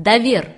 Довер.